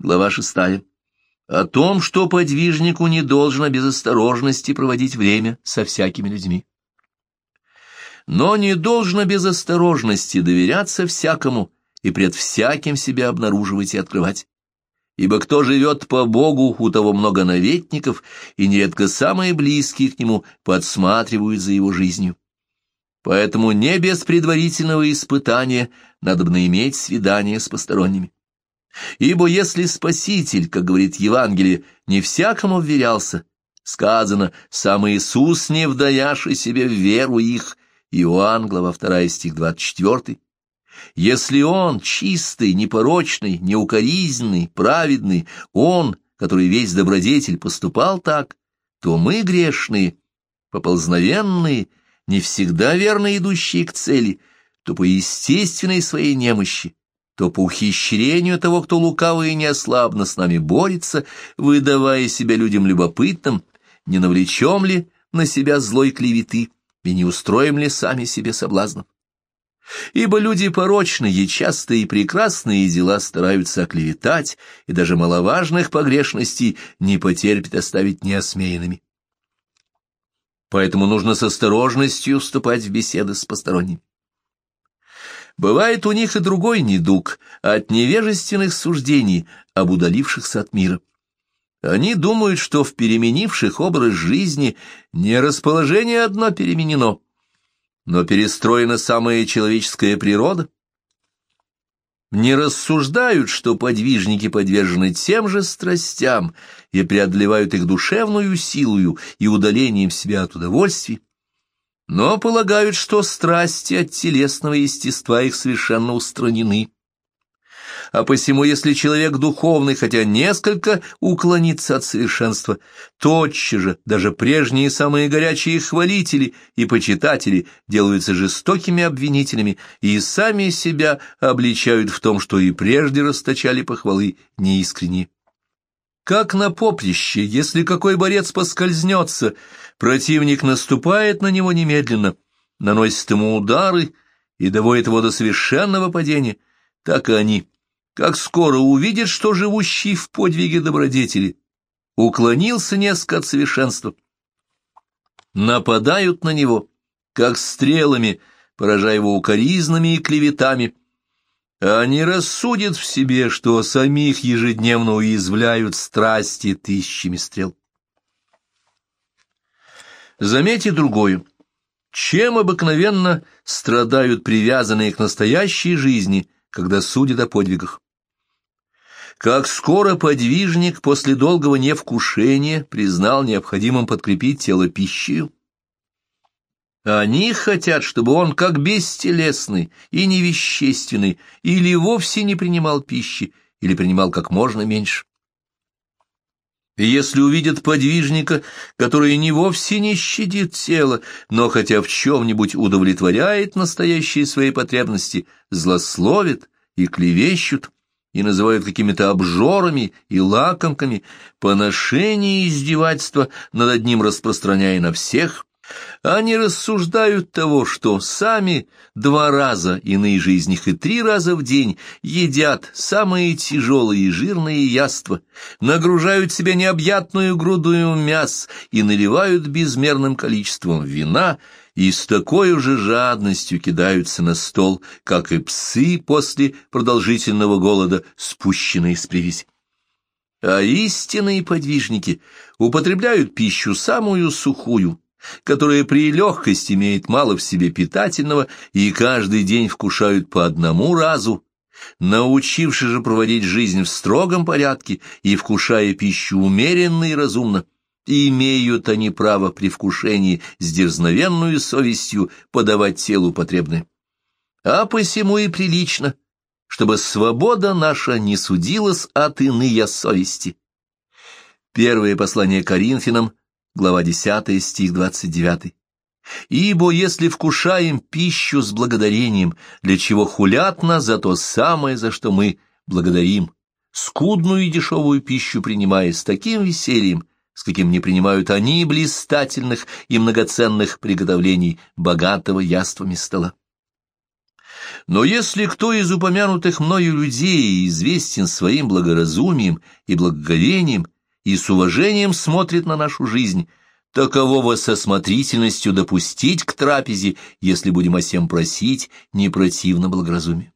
глава шестая, о том, что подвижнику не должно без осторожности проводить время со всякими людьми. Но не должно без осторожности доверяться всякому и пред всяким себя обнаруживать и открывать. Ибо кто живет по Богу, у того много наветников, и нередко самые близкие к нему подсматривают за его жизнью. Поэтому не без предварительного испытания надо бы иметь свидание с посторонними. Ибо если Спаситель, как говорит Евангелие, не всякому вверялся, сказано, сам Иисус не вдаяши себе в веру их, Иоанн, глава 2, стих 24, если Он чистый, непорочный, неукоризненный, праведный, Он, который весь добродетель, поступал так, то мы грешные, поползновенные, не всегда верно идущие к цели, то по естественной своей немощи, то по ухищрению того, кто лукаво и неослабно с нами борется, выдавая себя людям любопытным, не навлечем ли на себя злой клеветы и не устроим ли сами себе соблазнов. Ибо люди порочные, частые и прекрасные дела стараются оклеветать, и даже маловажных погрешностей не потерпят оставить неосмеянными. Поэтому нужно с осторожностью вступать в беседы с посторонними. Бывает у них и другой недуг от невежественных суждений, об удалившихся от мира. Они думают, что в переменивших образ жизни не расположение одно переменено, но перестроена самая человеческая природа. Не рассуждают, что подвижники подвержены тем же страстям и преодолевают их душевную силою и удалением себя от удовольствий, но полагают, что страсти от телесного естества их совершенно устранены. А посему, если человек духовный, хотя несколько уклонится от совершенства, тотчас же даже прежние самые горячие хвалители и почитатели делаются жестокими обвинителями и сами себя обличают в том, что и прежде расточали похвалы неискренние. Как на поприще, если какой борец поскользнется, противник наступает на него немедленно, наносит ему удары и доводит его до совершенного падения, так и они, как скоро увидят, что живущий в подвиге добродетели уклонился несколько от совершенства, нападают на него, как стрелами, поражая его укоризнами и клеветами, они рассудят в себе, что самих ежедневно уязвляют страсти тысячами стрел. Заметьте другое. Чем обыкновенно страдают привязанные к настоящей жизни, когда судят о подвигах? Как скоро подвижник после долгого невкушения признал необходимым подкрепить тело пищей, они хотят, чтобы он, как бестелесный и невещественный, или вовсе не принимал пищи, или принимал как можно меньше. И если увидят подвижника, который не вовсе не щадит тело, но хотя в чем-нибудь удовлетворяет настоящие свои потребности, злословит и клевещут, и называют какими-то обжорами и лакомками, поношение и издевательство над одним распространяя на всех – они рассуждают того, что сами два раза, иные же из них и три раза в день, едят самые тяжелые и жирные яства, нагружают себя необъятную грудую мяс и наливают безмерным количеством вина, и с такой же жадностью кидаются на стол, как и псы после продолжительного голода, спущенные с привязи. А истинные подвижники употребляют пищу самую сухую, которая при легкости имеет мало в себе питательного и каждый день вкушают по одному разу, научившись же проводить жизнь в строгом порядке и вкушая пищу умеренно и разумно, имеют они право при вкушении с дерзновенную совестью подавать телу потребное. А посему и прилично, чтобы свобода наша не судилась от иные совести. Первое послание Коринфянам, глава 10, стих 29. «Ибо если вкушаем пищу с благодарением, для чего хулят нас за то самое, за что мы благодарим, скудную и дешевую пищу принимая с таким весельем, с каким не принимают они блистательных и многоценных приготовлений богатого яствами стола. Но если кто из упомянутых мною людей известен своим благоразумием и благоговением и с уважением смотрит на нашу жизнь, такового со смотрительностью допустить к трапезе, если будем о сем просить, не противно благоразумию.